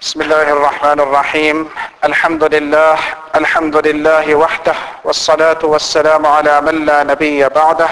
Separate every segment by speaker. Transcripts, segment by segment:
Speaker 1: بسم الله الرحمن الرحيم. الحمد لله الحمد لله وحده والصلاة والسلام على من لا نبي بعده.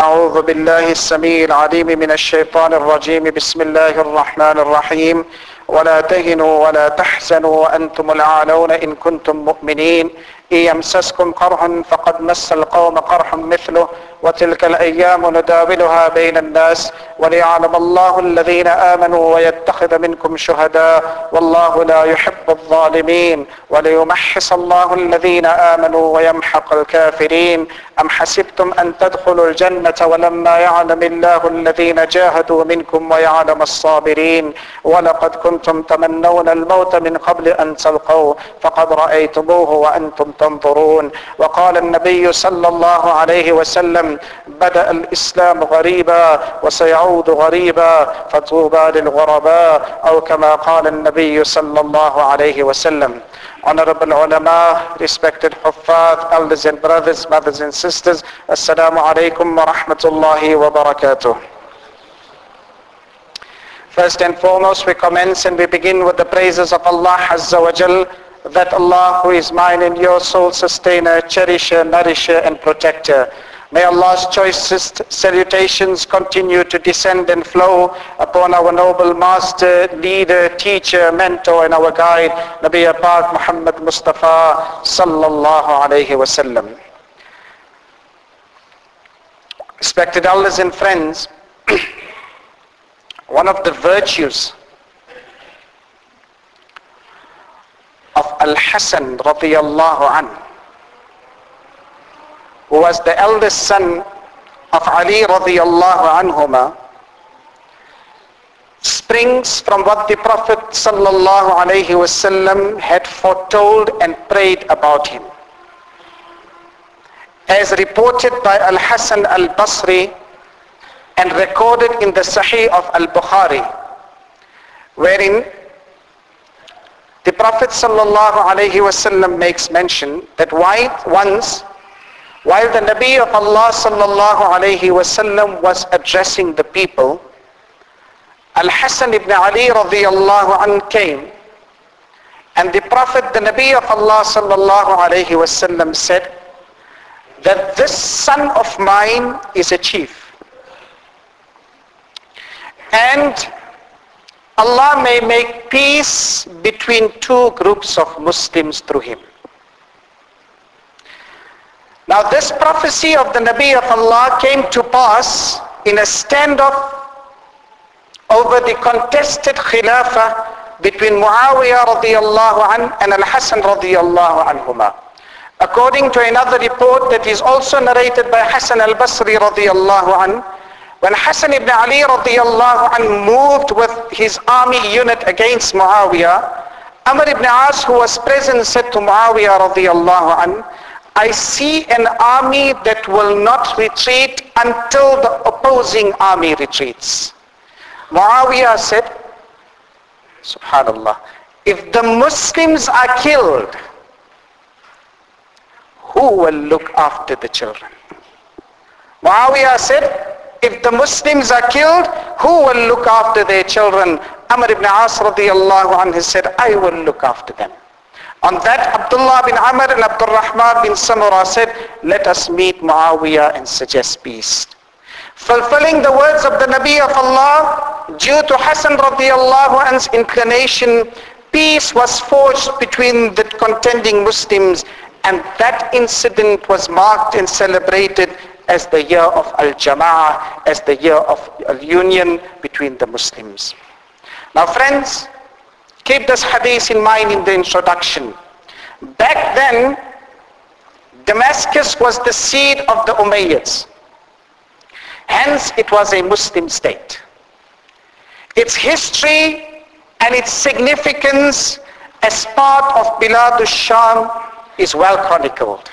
Speaker 1: أعوذ بالله السميع العليم من الشيطان الرجيم. بسم الله الرحمن الرحيم. ولا تهنوا ولا تحزنوا وأنتم الأعلون إن كنتم مؤمنين. إن يمسسكم قرح فقد مس القوم قرح مثله وتلك الأيام نداولها بين الناس. وليعلم الله الذين آمنوا ويتخذ منكم شهداء والله لا يحب الظالمين. وليمحص الله الذين آمنوا ويمحق الكافرين. أم حسبتم أن تدخلوا الجنة ولما يعلم الله الذين جاهدوا منكم ويعلم الصابرين؟ ولقد كنتم تمنون الموت من قبل أن تلقوه فقد رأيتموه وأنتم تنظرون وقال النبي صلى الله عليه وسلم بدأ الإسلام غريبا وسيعود غريبا فطوبى للغرباء أو كما قال النبي صلى الله عليه وسلم Honorable ulama, respected huffaz, elders and brothers, mothers and sisters, Assalamu alaikum wa rahmatullahi wa barakatuh. First and foremost, we commence and we begin with the praises of Allah Azza wa Jal, that Allah who is mine and your soul sustainer, cherisher, nourisher and protector. May Allah's choicest salutations continue to descend and flow upon our noble master, leader, teacher, mentor and our guide, Nabi Pak Muhammad Mustafa sallallahu alayhi wasallam. Respected elders and friends, one of the virtues of Al-Hasan radiyallahu anhu who was the eldest son of Ali radiallahu anhuma, springs from what the Prophet sallallahu alayhi wasallam had foretold and prayed about him. As reported by Al-Hasan al-Basri and recorded in the Sahih of Al-Bukhari, wherein the Prophet wasallam makes mention that once while the Nabi of Allah wasallam was addressing the people, Al-Hasan ibn Ali radiyallahu an came and the Prophet, the Nabi of Allah wasallam said that this son of mine is a chief. And Allah may make peace between two groups of Muslims through him. Now this prophecy of the Nabi of Allah came to pass in a standoff over the contested khilafah between Muawiyah radiallahu an and Al-Hasan radiallahu anhuma. According to another report that is also narrated by Hassan al-Basri radiallahu an, when Hassan ibn Ali radiallahu an moved with his army unit against Muawiyah, Amr ibn As who was present said to Muawiyah radiallahu an, I see an army that will not retreat until the opposing army retreats. Muawiyah said, Subhanallah, if the Muslims are killed, who will look after the children? Muawiyah said, if the Muslims are killed, who will look after their children? Amr ibn As radiallahu anhu said, I will look after them. On that, Abdullah bin Amr and Abdul Rahman bin Samura said, let us meet Muawiyah and suggest peace. Fulfilling the words of the Nabi of Allah, due to Hassan radiallahu anhu's inclination, peace was forged between the contending Muslims and that incident was marked and celebrated as the year of Al-Jama'ah, as the year of union between the Muslims. Now friends, keep this hadith in mind in the introduction. Back then, Damascus was the seat of the Umayyads. Hence, it was a Muslim state. Its history and its significance as part of Bilad al-Sham is well chronicled.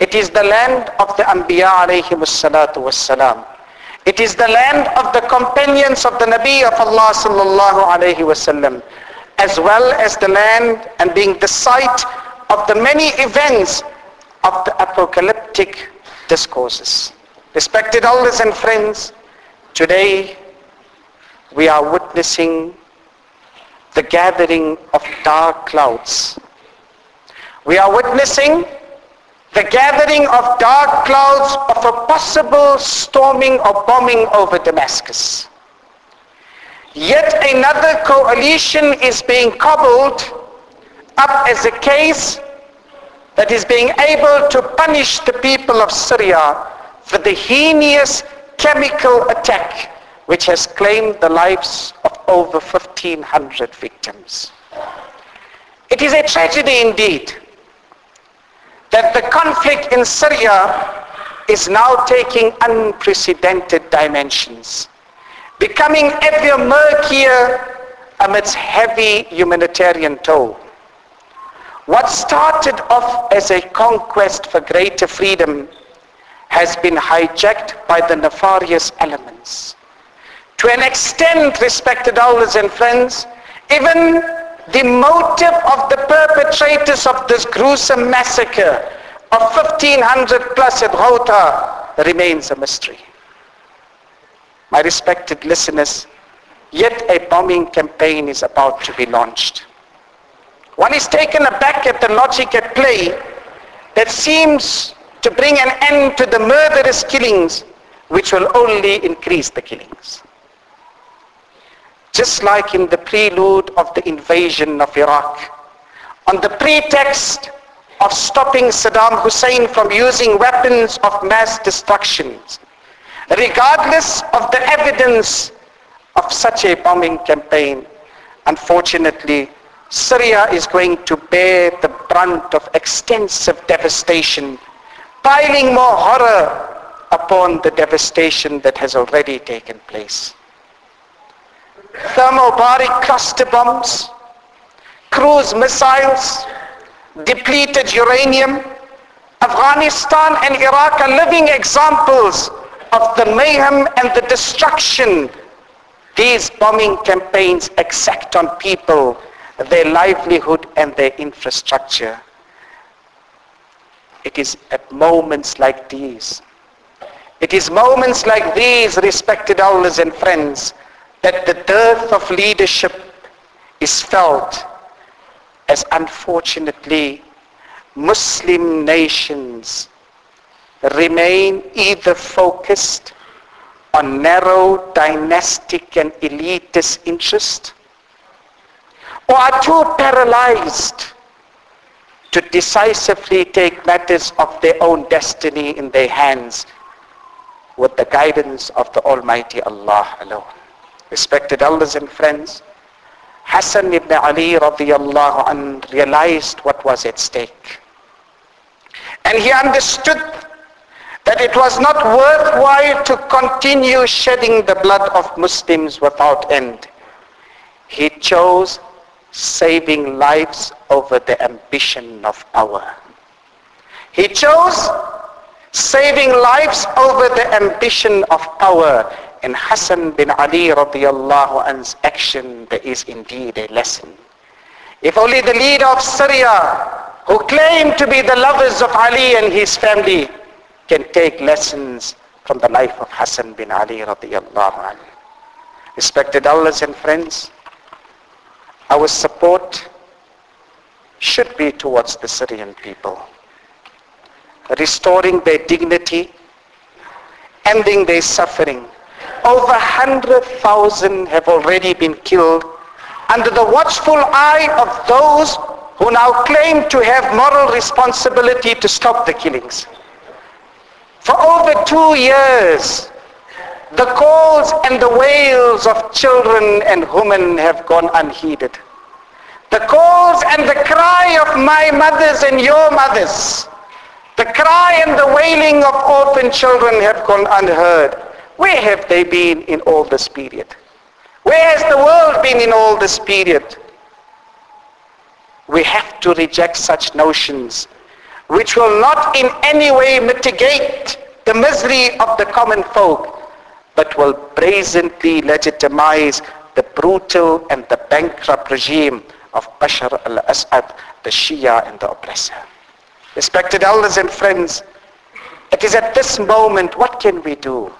Speaker 1: It is the land of the Anbiya alayhim salatu wassalam. It is the land of the companions of the Nabi of Allah sallallahu alayhi wasallam, as well as the land and being the site of the many events of the apocalyptic discourses. Respected elders and friends, today we are witnessing the gathering of dark clouds. We are witnessing the gathering of dark clouds of a possible storming or bombing over Damascus. Yet another coalition is being cobbled up as a case that is being able to punish the people of Syria for the heinous chemical attack which has claimed the lives of over 1,500 victims. It is a tragedy indeed that the conflict in Syria is now taking unprecedented dimensions, becoming ever murkier amidst heavy humanitarian toll. What started off as a conquest for greater freedom has been hijacked by the nefarious elements. To an extent, respected elders and friends, even the motive of the perpetrators of this gruesome massacre of 1500 plus at Ghouta remains a mystery. My respected listeners, yet a bombing campaign is about to be launched. One is taken aback at the logic at play that seems to bring an end to the murderous killings which will only increase the killings. Just like in the prelude of the invasion of Iraq, on the pretext of stopping Saddam Hussein from using weapons of mass destruction, regardless of the evidence of such a bombing campaign, unfortunately, Syria is going to bear the brunt of extensive devastation, piling more horror upon the devastation that has already taken place. Thermobaric cluster bombs, cruise missiles, depleted uranium, Afghanistan and Iraq are living examples of the mayhem and the destruction these bombing campaigns exact on people their livelihood and their infrastructure. It is at moments like these, it is moments like these, respected elders and friends, that the dearth of leadership is felt as unfortunately Muslim nations remain either focused on narrow dynastic and elitist interest or are too paralyzed to decisively take matters of their own destiny in their hands with the guidance of the Almighty Allah alone. Respected elders and friends, Hassan ibn Ali radiallahu an realized what was at stake. And he understood that it was not worthwhile to continue shedding the blood of Muslims without end. He chose saving lives over the ambition of power. He chose saving lives over the ambition of power. In Hassan bin Ali radiallahu anh's action, there is indeed a lesson. If only the leader of Syria, who claimed to be the lovers of Ali and his family, can take lessons from the life of Hassan bin Ali radiallahu anhu. Respected elders and friends, our support should be towards the Syrian people. Restoring their dignity, ending their suffering. Over 100,000 have already been killed under the watchful eye of those who now claim to have moral responsibility to stop the killings. For over two years, the calls and the wails of children and women have gone unheeded. The calls and the cry of my mothers and your mothers, the cry and the wailing of orphan children have gone unheard. Where have they been in all this period? Where has the world been in all this period? We have to reject such notions which will not in any way mitigate the misery of the common folk but will brazenly legitimize the brutal and the bankrupt regime of Bashar al-Assad, the Shia and the oppressor. Respected elders and friends, it is at this moment, what can we do?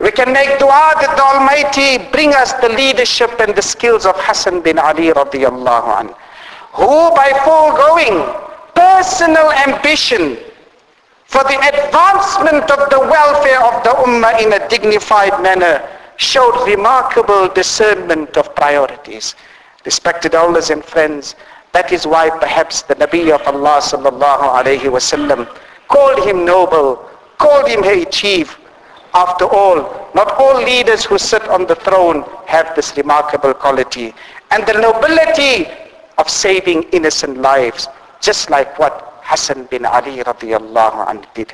Speaker 1: We can make dua that the Almighty bring us the leadership and the skills of Hassan bin Ali radiallahu anh, who by foregoing personal ambition for the advancement of the welfare of the ummah in a dignified manner showed remarkable discernment of priorities. Respected elders and friends, that is why perhaps the Nabi of Allah sallallahu alayhi wasallam called him noble, called him a chief, after all, not all leaders who sit on the throne have this remarkable quality. And the nobility of saving innocent lives, just like what Hassan bin Ali radiallahu anhu did.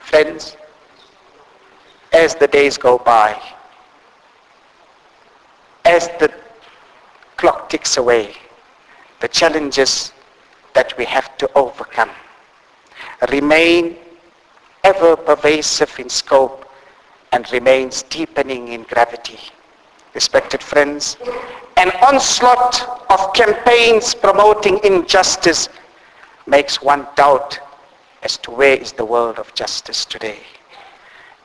Speaker 1: Friends, as the days go by, as the clock ticks away, the challenges that we have to overcome remain ever pervasive in scope and remains deepening in gravity. Respected friends, an onslaught of campaigns promoting injustice makes one doubt as to where is the world of justice today.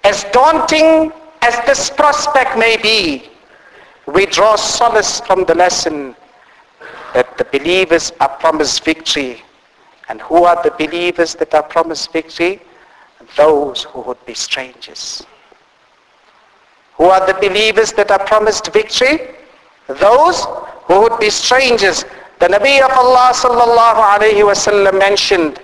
Speaker 1: As daunting as this prospect may be, we draw solace from the lesson that the believers are promised victory. And who are the believers that are promised victory? those who would be strangers. Who are the believers that are promised victory? Those who would be strangers. The Nabi of Allah sallallahu alayhi wasallam mentioned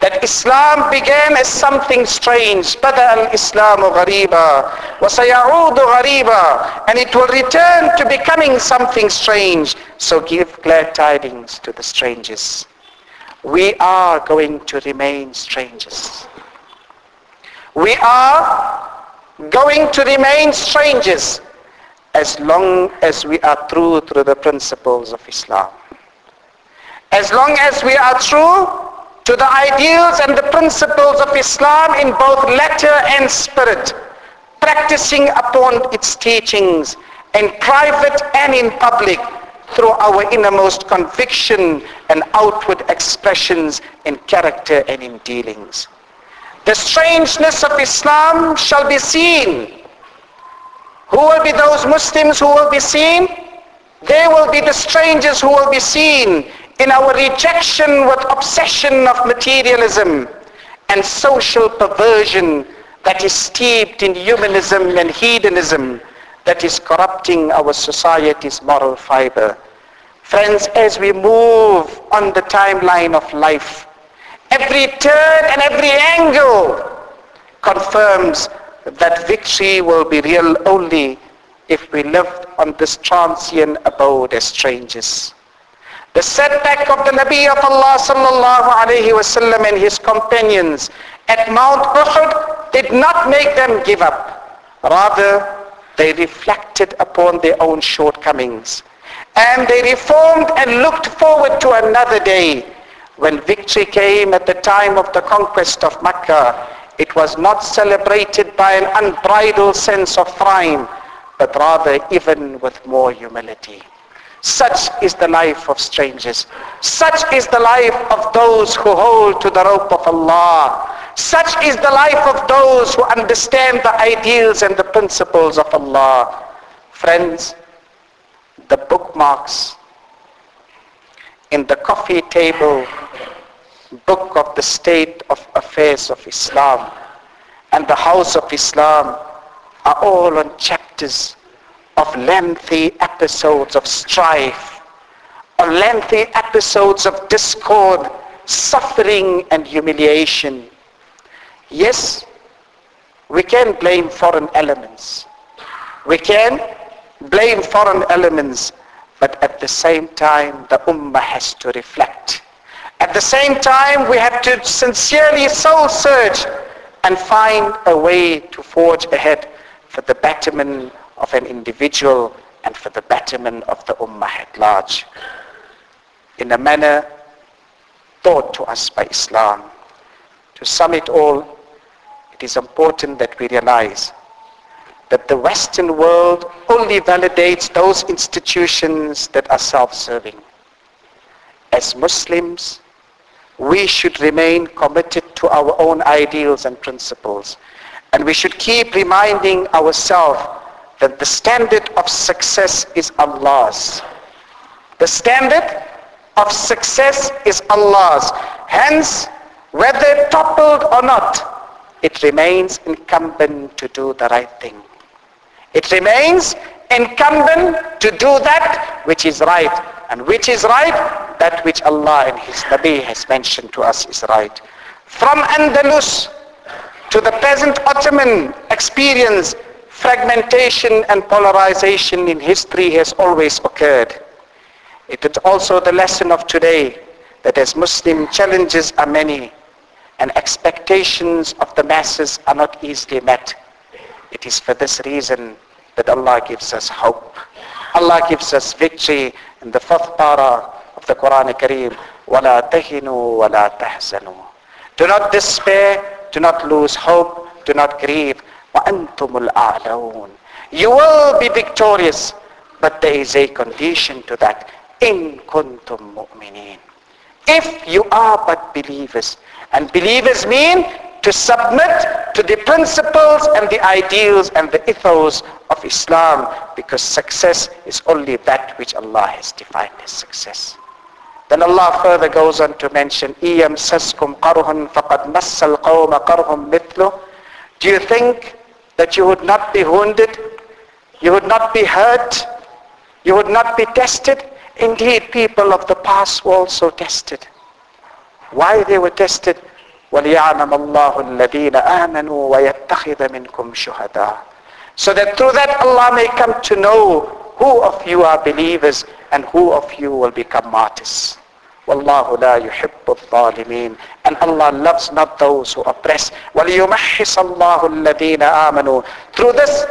Speaker 1: that Islam began as something strange. بدأ الإسلام غريبا وسيعود غريبا and it will return to becoming something strange. So give glad tidings to the strangers. We are going to remain strangers. We are going to remain strangers as long as we are true through the principles of Islam. As long as we are true to the ideals and the principles of Islam in both letter and spirit, practicing upon its teachings in private and in public through our innermost conviction and outward expressions in character and in dealings. The strangeness of Islam shall be seen. Who will be those Muslims who will be seen? They will be the strangers who will be seen in our rejection with obsession of materialism and social perversion that is steeped in humanism and hedonism that is corrupting our society's moral fiber. Friends, as we move on the timeline of life, Every turn and every angle confirms that victory will be real only if we live on this transient abode as strangers. The setback of the Nabi of Allah sallallahu alayhi wasallam and his companions at Mount Uhud did not make them give up. Rather, they reflected upon their own shortcomings. And they reformed and looked forward to another day when victory came at the time of the conquest of Mecca, it was not celebrated by an unbridled sense of pride, but rather even with more humility. Such is the life of strangers. Such is the life of those who hold to the rope of Allah. Such is the life of those who understand the ideals and the principles of Allah. Friends, the bookmarks in the coffee table book of the state of affairs of Islam and the house of Islam are all on chapters of lengthy episodes of strife, or lengthy episodes of discord, suffering and humiliation. Yes, we can blame foreign elements. We can blame foreign elements, but at the same time the ummah has to reflect at the same time, we have to sincerely soul search and find a way to forge ahead for the betterment of an individual and for the betterment of the ummah at large. In a manner taught to us by Islam. To sum it all, it is important that we realize that the Western world only validates those institutions that are self-serving. As Muslims, we should remain committed to our own ideals and principles. And we should keep reminding ourselves that the standard of success is Allah's. The standard of success is Allah's. Hence, whether toppled or not, it remains incumbent to do the right thing. It remains incumbent to do that which is right. And which is right? That which Allah and His Nabi has mentioned to us is right. From Andalus to the present Ottoman experience, fragmentation and polarization in history has always occurred. It is also the lesson of today that as Muslim challenges are many and expectations of the masses are not easily met. It is for this reason that Allah gives us hope. Allah gives us victory in the fourth para of the Quran Kareem. وَلَا تَهِنُوا وَلَا تَحْزَنُوا Do not despair, do not lose hope, do not grieve. وَأَنْتُمُ الْأَعْلَوْنَ You will be victorious, but there is a condition to that in kuntum mu'minin. If you are but believers. And believers mean to submit to the principles and the ideals and the ethos of Islam because success is only that which Allah has defined as success. Then Allah further goes on to mention, إِيَمْ سَسْكُمْ قَرْهٌ فَقَدْ مَسَّ الْقَوْمَ قَرْهٌ مِثْلُ Do you think that you would not be wounded? You would not be hurt? You would not be tested? Indeed, people of the past were also tested. Why they were tested? وَلِيَعْلَمَ اللَّهُ الَّذِينَ آمَنُوا وَيَتَّخِذَ مِنْكُمْ شُهَدَاءَ So that through that Allah may come to know who of you are believers and who of you will become martyrs. وَاللَّهُ لَا يُحِبُّ الظَّالِمِينَ And Allah loves not those who oppress. وَلِيُمَحِّصَ اللَّهُ الَّذِينَ آمَنُوا Through this,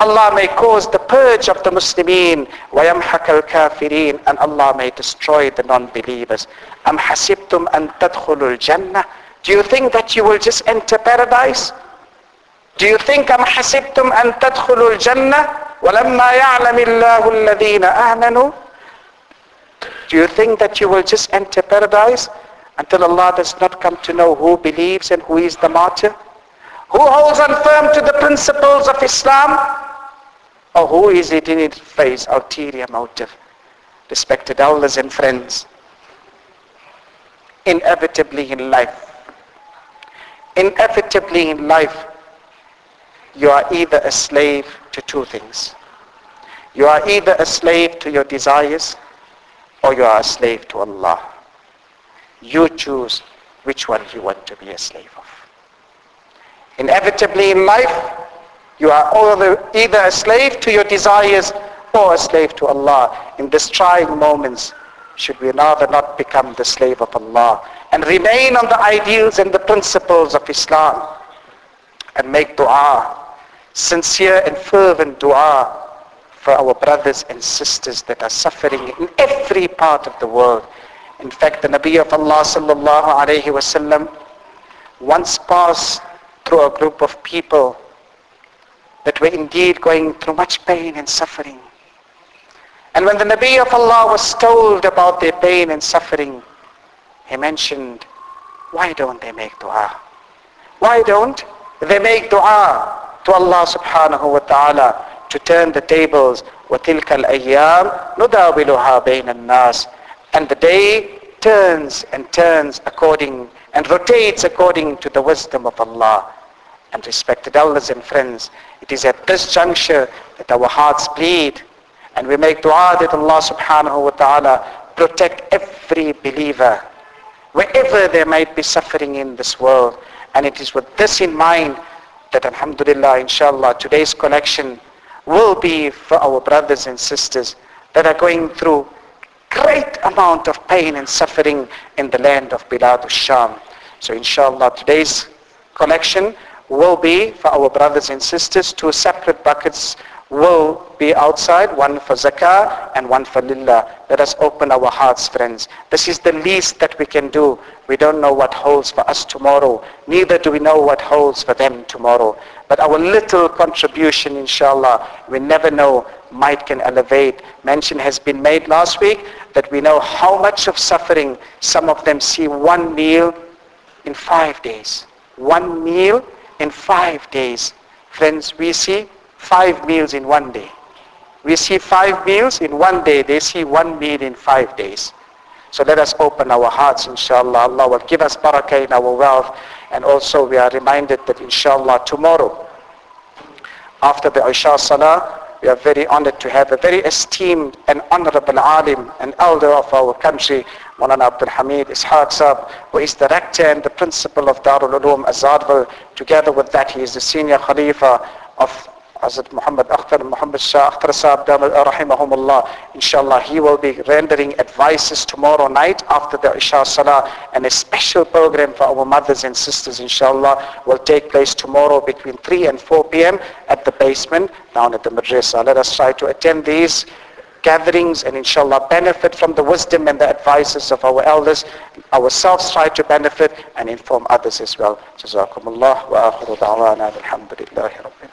Speaker 1: Allah may cause the purge of the Muslimin وَيَمْحَكَ الْكَافِرِينَ and Allah may destroy the non-believers أَمْ حَسِبْتُمْ أَن تَدْخُلُوا الْجَنَّةِ Do you think that you will just enter paradise? Do you think أَمْ حَسِبْتُمْ أَن تَدْخُلُوا الْجَنَّةِ وَلَمَّا يَعْلَمِ اللَّهُ الَّذِينَ آمَنُوا Do you think that you will just enter paradise until Allah does not come to know who believes and who is the martyr? Who holds on firm to the principles of Islam? Or who is it in its face, ulterior motive? Respected elders and friends, inevitably in life, inevitably in life, you are either a slave to two things. You are either a slave to your desires or you are a slave to Allah. You choose which one you want to be a slave of. Inevitably in life, you are either a slave to your desires or a slave to Allah. In these trying moments, should we rather not become the slave of Allah and remain on the ideals and the principles of Islam and make dua, sincere and fervent dua for our brothers and sisters that are suffering in every part of the world. In fact, the Nabi of Allah sallallahu alayhi wasallam once passed through a group of people that were indeed going through much pain and suffering. And when the Nabi of Allah was told about their pain and suffering, he mentioned, why don't they make dua? Why don't they make dua to Allah subhanahu wa ta'ala to turn the tables وَتِلْكَ الْأَيَّامِ نُدَاوِلُهَا بَيْنَ النَّاسِ And the day turns and turns according and rotates according to the wisdom of Allah. And respected elders and friends, it is at this juncture that our hearts bleed and we make dua that Allah subhanahu wa ta'ala protect every believer wherever there might be suffering in this world. And it is with this in mind that alhamdulillah inshallah today's collection will be for our brothers and sisters that are going through great amount of pain and suffering in the land of Bilad al-Sham. So inshallah today's collection will be for our brothers and sisters, two separate buckets will be outside, one for zakah and one for lillah. Let us open our hearts, friends. This is the least that we can do. We don't know what holds for us tomorrow. Neither do we know what holds for them tomorrow. But our little contribution, inshallah, we never know, might can elevate. Mention has been made last week that we know how much of suffering some of them see one meal in five days. One meal in five days. Friends, we see five meals in one day. We see five meals in one day. They see one meal in five days. So let us open our hearts, inshallah. Allah will give us barakah in our wealth. And also we are reminded that inshallah tomorrow, after the Isha Salah, we are very honored to have a very esteemed and honorable alim, an elder of our country, Maulana Abdul Hamid Ishaq Sab, who is the rector and the principal of Darul Uloom Azaadville. Together with that, he is the senior Khalifa of Hazrat Muhammad Akhtar, Muhammad Shah Akhtar Saab, rahimahumullah. Inshallah, he will be rendering advices tomorrow night after the Isha Salah. And a special program for our mothers and sisters, inshallah, will take place tomorrow between 3 and 4 p.m. at the basement down at the madrasa. Let us try to attend these gatherings and inshallah benefit from the wisdom and the advices of our elders. Ourselves try to benefit and inform others as well. Jazakumullah wa akhiru da'wana alhamdulillahi rabbil